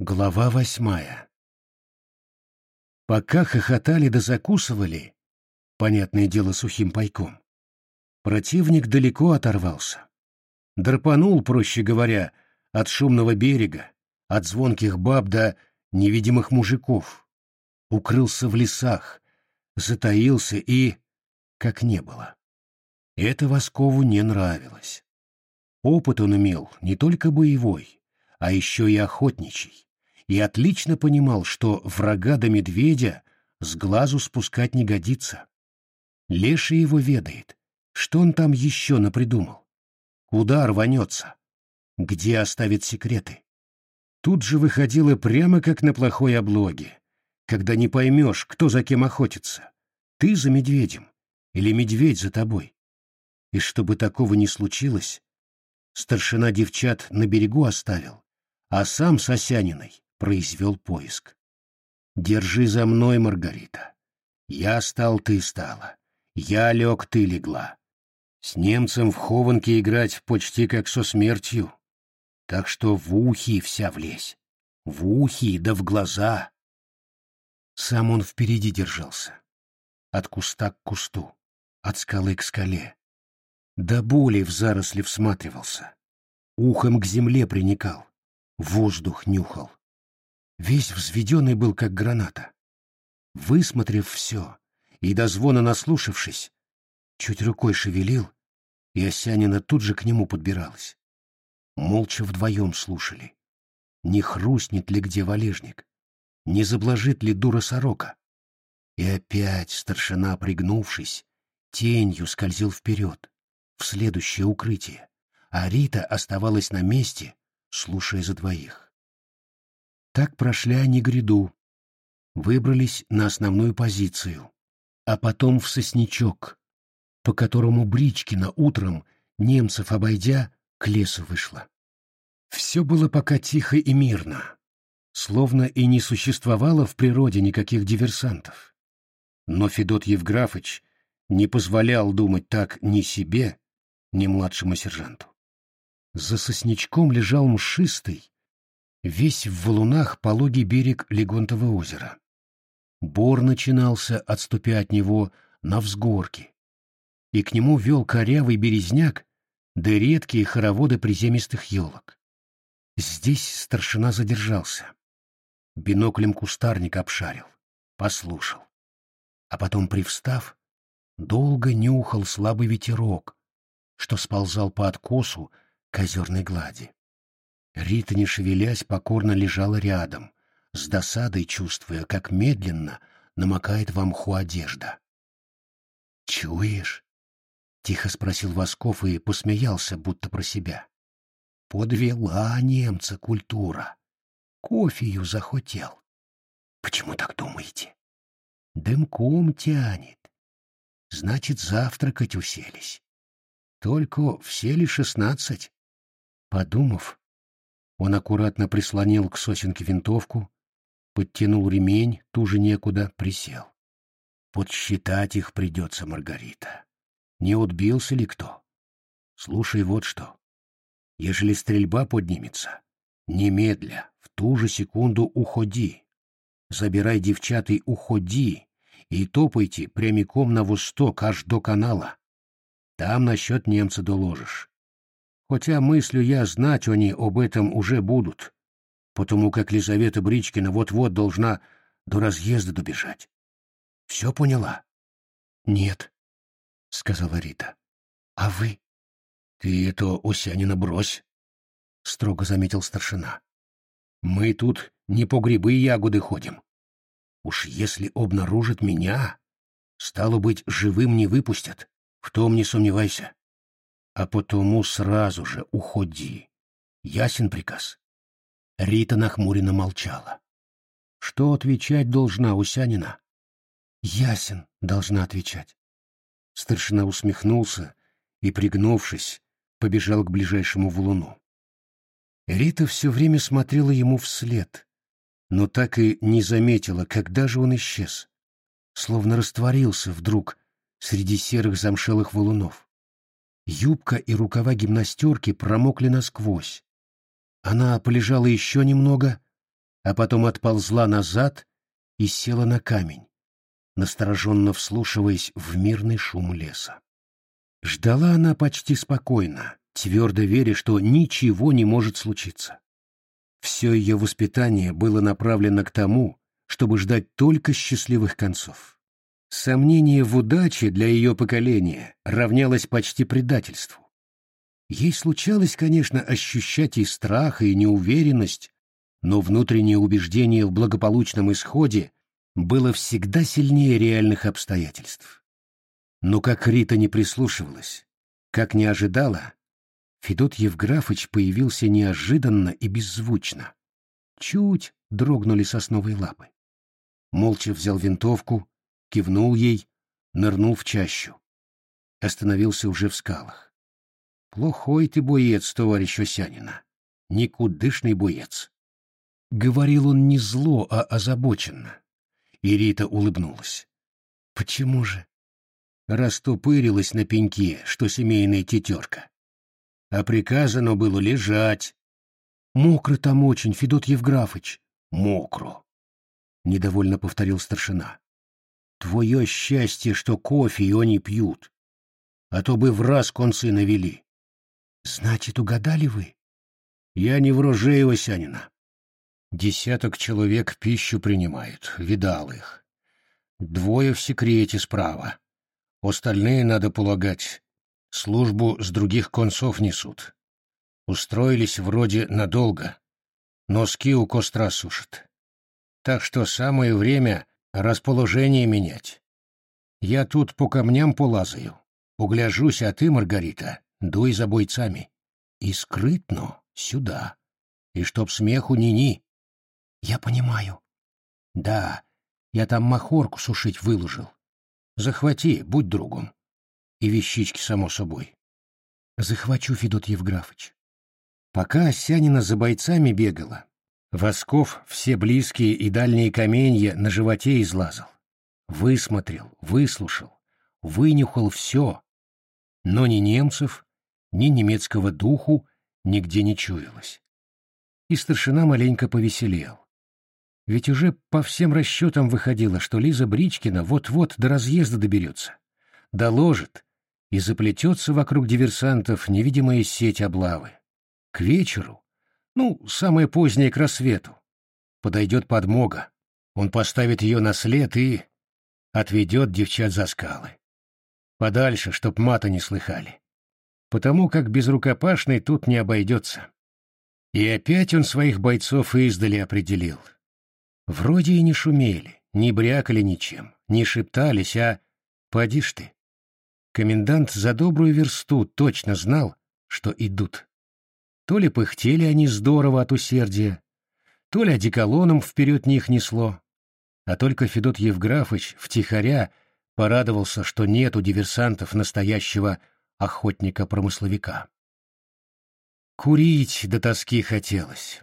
Глава восьмая Пока хохотали да закусывали, понятное дело сухим пайком, противник далеко оторвался. Драпанул, проще говоря, от шумного берега, от звонких баб до невидимых мужиков, укрылся в лесах, затаился и... как не было. Это Воскову не нравилось. Опыт он имел не только боевой, а еще и охотничий, и отлично понимал, что врага до медведя с глазу спускать не годится. Леший его ведает, что он там еще напридумал, куда рванется, где оставит секреты. Тут же выходило прямо как на плохой облоге, когда не поймешь, кто за кем охотится. Ты за медведем или медведь за тобой. И чтобы такого не случилось, старшина девчат на берегу оставил, а сам с Осяниной произвел поиск. «Держи за мной, Маргарита. Я стал, ты стала. Я лег, ты легла. С немцем в хованке играть почти как со смертью. Так что в ухи вся влезь. В ухи да в глаза. Сам он впереди держался. От куста к кусту, от скалы к скале. До боли в заросли всматривался. Ухом к земле приникал. Воздух нюхал. Весь взведенный был, как граната. Высмотрев все и до звона наслушавшись, чуть рукой шевелил, и Осянина тут же к нему подбиралась. Молча вдвоем слушали. Не хрустнет ли где валежник? Не заблажит ли дура сорока? И опять старшина, пригнувшись, тенью скользил вперед, в следующее укрытие, а Рита оставалась на месте, слушая за двоих. Так прошли они гряду, выбрались на основную позицию, а потом в сосничок, по которому Бричкина утром, немцев обойдя, к лесу вышла. Все было пока тихо и мирно, словно и не существовало в природе никаких диверсантов. Но Федот Евграфыч не позволял думать так ни себе, ни младшему сержанту. За сосничком лежал мшистый, весь в валунах пологий берег Легонтова озера. Бор начинался, отступя от него, на взгорке, и к нему вел корявый березняк да редкие хороводы приземистых елок. Здесь старшина задержался. Биноклем кустарник обшарил, послушал. А потом, привстав, долго нюхал слабый ветерок, что сползал по откосу к озерной глади. Рита, не шевелясь, покорно лежала рядом, с досадой чувствуя, как медленно намокает в мху одежда. «Чуешь?» Тихо спросил Восков и посмеялся, будто про себя. Подвела немца культура. Кофею захотел. Почему так думаете? Дымком тянет. Значит, завтракать уселись. Только все ли шестнадцать? Подумав, он аккуратно прислонил к сосенке винтовку, подтянул ремень, туже некуда, присел. Подсчитать их придется, Маргарита не отбился ли кто. Слушай вот что. Ежели стрельба поднимется, немедля, в ту же секунду уходи. Забирай девчат и уходи, и топайте прямиком на восток аж до канала. Там насчет немца доложишь. Хотя мыслю я знать они об этом уже будут, потому как Лизавета Бричкина вот-вот должна до разъезда добежать. Все поняла? Нет, — сказала Рита. — А вы? — Ты это Осянина брось, — строго заметил старшина. — Мы тут не по грибы и ягоды ходим. Уж если обнаружат меня, стало быть, живым не выпустят, в том не сомневайся. А потому сразу же уходи. Ясен приказ? Рита нахмуренно молчала. Что отвечать должна Усянина? Ясен должна отвечать. Старшина усмехнулся и, пригнувшись, побежал к ближайшему валуну. Рита все время смотрела ему вслед, но так и не заметила, когда же он исчез, словно растворился вдруг среди серых замшелых валунов. Юбка и рукава гимнастерки промокли насквозь. Она полежала еще немного, а потом отползла назад и села на камень, настороженно вслушиваясь в мирный шум леса. Ждала она почти спокойно, твердо веря, что ничего не может случиться. Все ее воспитание было направлено к тому, чтобы ждать только счастливых концов. Сомнение в удаче для ее поколения равнялось почти предательству. Ей случалось, конечно, ощущать и страх, и неуверенность, но внутреннее убеждение в благополучном исходе было всегда сильнее реальных обстоятельств. Но как Рита не прислушивалась, как не ожидала, Федот Евграфыч появился неожиданно и беззвучно. Чуть дрогнули сосновые лапы. Молча взял винтовку, кивнул ей, нырнул в чащу. Остановился уже в скалах. Плохой ты боец, товарищ Осянина. Никудышный боец. Говорил он не зло, а озабоченно. И Рита улыбнулась. Почему же? Раступырилась на пеньке, что семейная тетерка. А приказано было лежать. Мокро там очень, Федот Евграфыч. Мокро. Недовольно повторил старшина. Твое счастье, что кофе они пьют. А то бы в раз концы навели. Значит, угадали вы? Я не врожей Васянина. Десяток человек пищу принимают, видал их. Двое в секрете справа. Остальные, надо полагать, службу с других концов несут. Устроились вроде надолго. Носки у костра сушат. Так что самое время расположение менять. Я тут по камням полазаю. Угляжусь, а ты, Маргарита, дуй за бойцами. И скрытно сюда. И чтоб смеху ни-ни. Я понимаю. Да, я там махорку сушить выложил. Захвати, будь другом. И вещички, само собой. Захвачу, Федот Евграфыч. Пока Осянина за бойцами бегала, Восков все близкие и дальние каменья на животе излазал. Высмотрел, выслушал, вынюхал все, но ни немцев, ни немецкого духу нигде не чуялось. И старшина маленько повеселел. Ведь уже по всем расчетам выходило, что Лиза Бричкина вот-вот до разъезда доберется, доложит и заплетется вокруг диверсантов невидимая сеть облавы. К вечеру, ну, самое позднее к рассвету, подойдет подмога, он поставит ее на след и отведет девчат за скалы подальше, чтоб мата не слыхали. Потому как безрукопашный тут не обойдется. И опять он своих бойцов издали определил. Вроде и не шумели, не брякали ничем, не шептались, а поди ж ты. Комендант за добрую версту точно знал, что идут. То ли пыхтели они здорово от усердия, то ли одеколоном вперед них несло, а только Федот Евграфыч втихаря порадовался, что нет у диверсантов настоящего охотника-промысловика. Курить до тоски хотелось,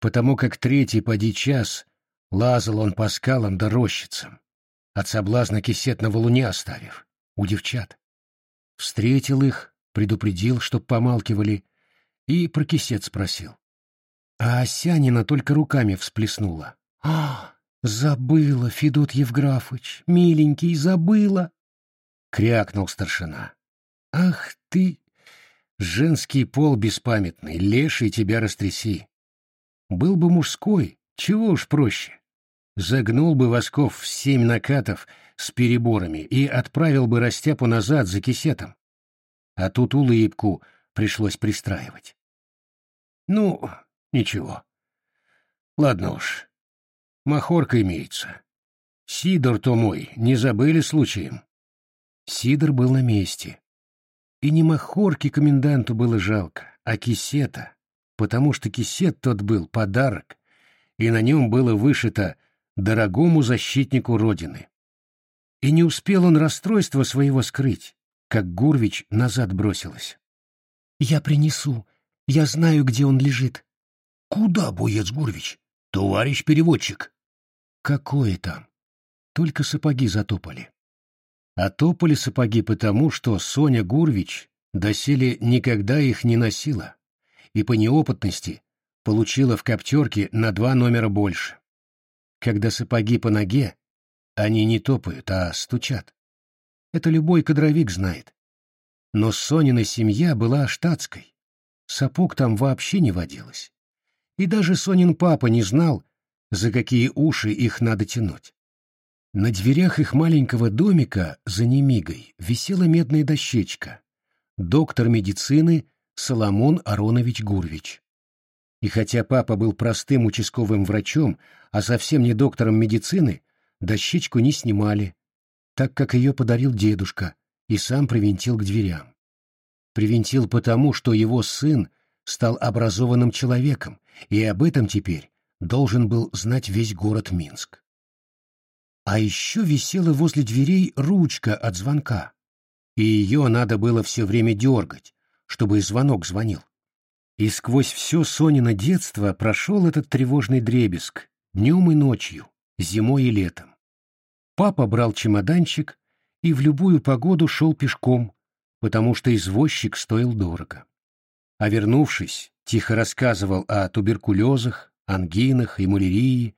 потому как третий поди час лазал он по скалам да рощицам, от соблазна кисет на оставив, у девчат. Встретил их, предупредил, чтоб помалкивали, и про кисет спросил. А Осянина только руками всплеснула. «А, «Забыла, Федот Евграфыч, миленький, забыла!» — крякнул старшина. «Ах ты, женский пол беспамятный, леший тебя растряси! Был бы мужской, чего уж проще. Загнул бы Восков в семь накатов с переборами и отправил бы Растяпу назад за кисетом. А тут улыбку пришлось пристраивать. Ну, ничего. Ладно уж, Махорка имеется. Сидор-то мой, не забыли случаем? Сидор был на месте. И не махорки коменданту было жалко, а кисета, потому что кисет тот был подарок, и на нем было вышито «дорогому защитнику Родины». И не успел он расстройство своего скрыть, как Гурвич назад бросилась. «Я принесу. Я знаю, где он лежит». «Куда, боец Гурвич? Товарищ переводчик?» Какое там? Только сапоги затопали. А топали сапоги потому, что Соня Гурвич доселе никогда их не носила, и по неопытности получила в коптерке на два номера больше. Когда сапоги по ноге, они не топают, а стучат. Это любой кадровик знает. Но Сонина семья была штатской. Сапог там вообще не водилось. И даже Сонин папа не знал, за какие уши их надо тянуть. На дверях их маленького домика за Немигой висела медная дощечка. Доктор медицины Соломон Аронович Гурвич. И хотя папа был простым участковым врачом, а совсем не доктором медицины, дощечку не снимали, так как ее подарил дедушка и сам привинтил к дверям. Привинтил потому, что его сын стал образованным человеком, и об этом теперь должен был знать весь город Минск. А еще висела возле дверей ручка от звонка, и ее надо было все время дергать, чтобы звонок звонил. И сквозь все Сонино детство прошел этот тревожный дребезг, днем и ночью, зимой и летом. Папа брал чемоданчик и в любую погоду шел пешком, потому что извозчик стоил дорого. А вернувшись, тихо рассказывал о туберкулезах, ангинах и малярии,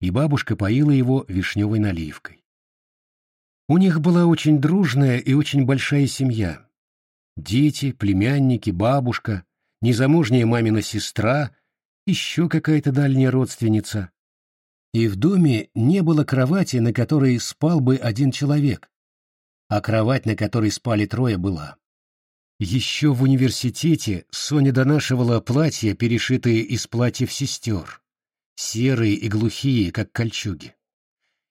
и бабушка поила его вишневой наливкой. У них была очень дружная и очень большая семья. Дети, племянники, бабушка, незамужняя мамина сестра, еще какая-то дальняя родственница. И в доме не было кровати, на которой спал бы один человек, а кровать, на которой спали трое, была. Еще в университете Соня донашивала платья, перешитые из платьев сестер, серые и глухие, как кольчуги.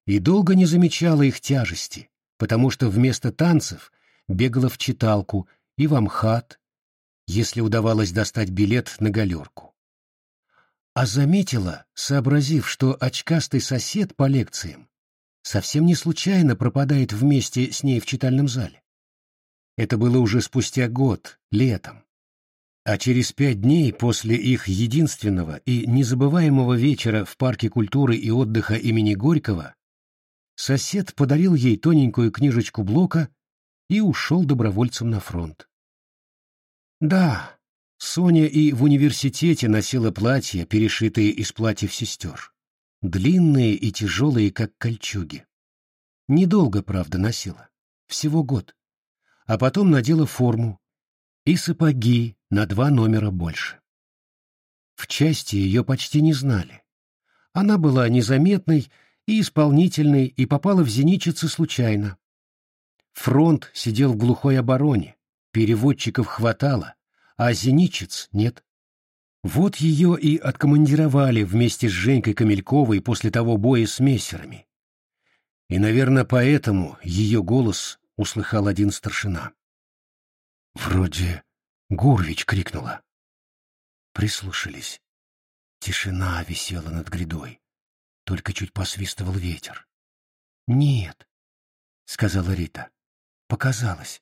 И долго не замечала их тяжести, потому что вместо танцев бегала в читалку и в Амхат, если удавалось достать билет на галерку. А заметила, сообразив, что очкастый сосед по лекциям совсем не случайно пропадает вместе с ней в читальном зале. Это было уже спустя год, летом. А через пять дней после их единственного и незабываемого вечера в парке культуры и отдыха имени Горького сосед подарил ей тоненькую книжечку Блока и ушел добровольцем на фронт. Да, Соня и в университете носила платья, перешитые из платьев сестер. Длинные и тяжелые, как кольчуги. Недолго, правда, носила. Всего год. А потом надела форму и сапоги на два номера больше. В части ее почти не знали. Она была незаметной и исполнительной и попала в зеничицы случайно. Фронт сидел в глухой обороне, переводчиков хватало, а зеничец нет. Вот ее и откомандировали вместе с Женькой Камельковой после того боя с мессерами. И, наверное, поэтому ее голос услыхал один старшина. Вроде Гурвич крикнула. Прислушались. Тишина висела над грядой. Только чуть посвистывал ветер. «Нет», — сказала Рита. «Показалось.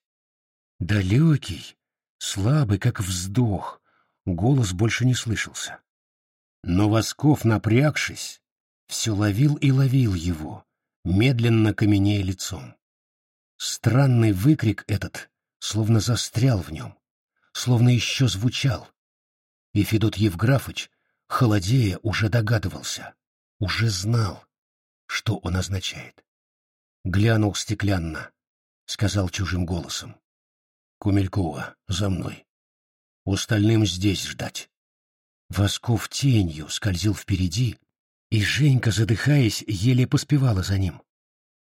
Далекий, слабый, как вздох, голос больше не слышался. Но Восков, напрягшись, все ловил и ловил его, медленно каменея лицом. Странный выкрик этот словно застрял в нем, словно еще звучал. И Федот Евграфыч, холодея, уже догадывался, уже знал, что он означает. Глянул стеклянно, сказал чужим голосом. Кумелькова, за мной. Остальным здесь ждать. Восков тенью скользил впереди, и Женька, задыхаясь, еле поспевала за ним.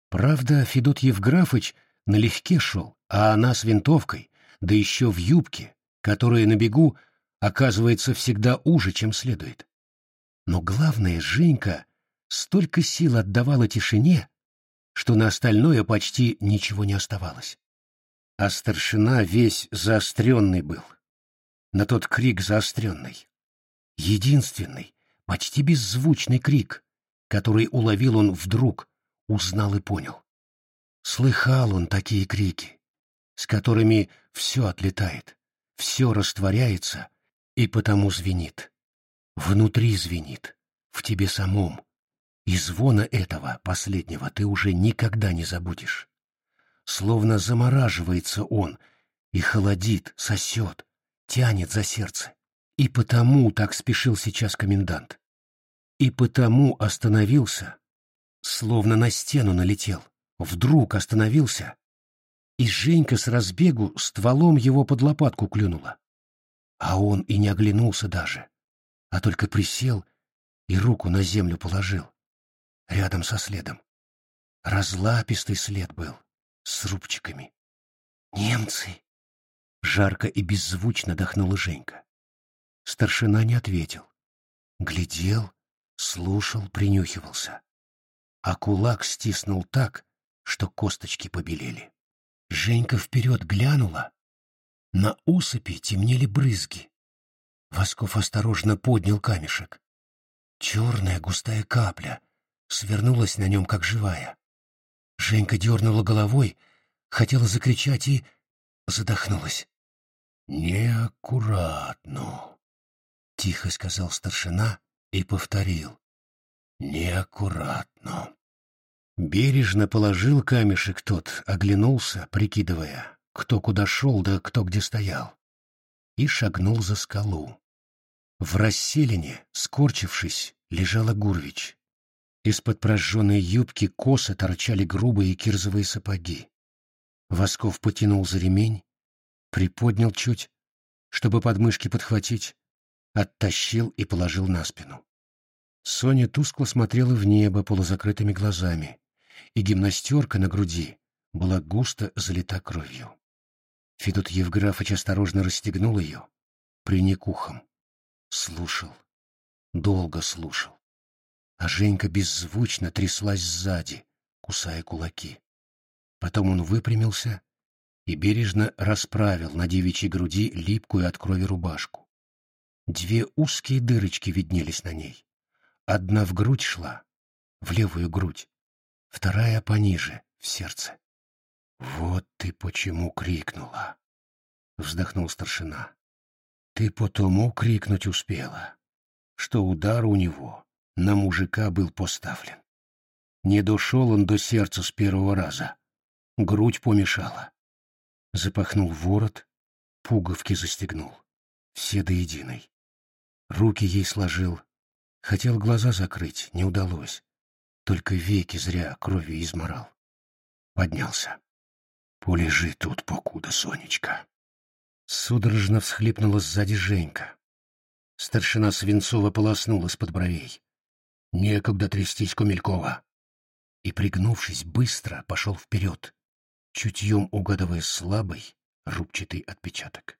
Правда, Федот Евграфыч налегке шел, а она с винтовкой, да еще в юбке, которая на бегу оказывается всегда уже, чем следует. Но главное, Женька столько сил отдавала тишине, что на остальное почти ничего не оставалось а старшина весь заостренный был. На тот крик заостренный. Единственный, почти беззвучный крик, который уловил он вдруг, узнал и понял. Слыхал он такие крики, с которыми все отлетает, все растворяется и потому звенит. Внутри звенит, в тебе самом. И звона этого, последнего, ты уже никогда не забудешь словно замораживается он и холодит, сосет, тянет за сердце. И потому так спешил сейчас комендант. И потому остановился, словно на стену налетел. Вдруг остановился, и Женька с разбегу стволом его под лопатку клюнула. А он и не оглянулся даже, а только присел и руку на землю положил, рядом со следом. Разлапистый след был, с рубчиками. «Немцы!» — жарко и беззвучно дохнула Женька. Старшина не ответил. Глядел, слушал, принюхивался. А кулак стиснул так, что косточки побелели. Женька вперед глянула. На усыпи темнели брызги. Восков осторожно поднял камешек. Черная густая капля свернулась на нем, как живая. Женька дернула головой, хотела закричать и задохнулась. «Неаккуратно», — тихо сказал старшина и повторил. «Неаккуратно». Бережно положил камешек тот, оглянулся, прикидывая, кто куда шел да кто где стоял, и шагнул за скалу. В расселине, скорчившись, лежала Гурвич. Из-под прожженной юбки косо торчали грубые кирзовые сапоги. Восков потянул за ремень, приподнял чуть, чтобы подмышки подхватить, оттащил и положил на спину. Соня тускло смотрела в небо полузакрытыми глазами, и гимнастерка на груди была густо залита кровью. Федот Евграфович осторожно расстегнул ее, приник ухом. Слушал, долго слушал а Женька беззвучно тряслась сзади, кусая кулаки. Потом он выпрямился и бережно расправил на девичьей груди липкую от крови рубашку. Две узкие дырочки виднелись на ней. Одна в грудь шла, в левую грудь, вторая пониже, в сердце. «Вот ты почему крикнула!» — вздохнул старшина. «Ты потому крикнуть успела, что удар у него на мужика был поставлен. Не дошел он до сердца с первого раза. Грудь помешала. Запахнул ворот, пуговки застегнул. Все до единой. Руки ей сложил. Хотел глаза закрыть, не удалось. Только веки зря кровью изморал. Поднялся. «Полежи тут, покуда, Сонечка». Судорожно всхлипнула сзади Женька. Старшина Свинцова полоснула с-под бровей. Некогда трястись Кумелькова. И, пригнувшись, быстро пошел вперед, чутьем угадывая слабый, рубчатый отпечаток.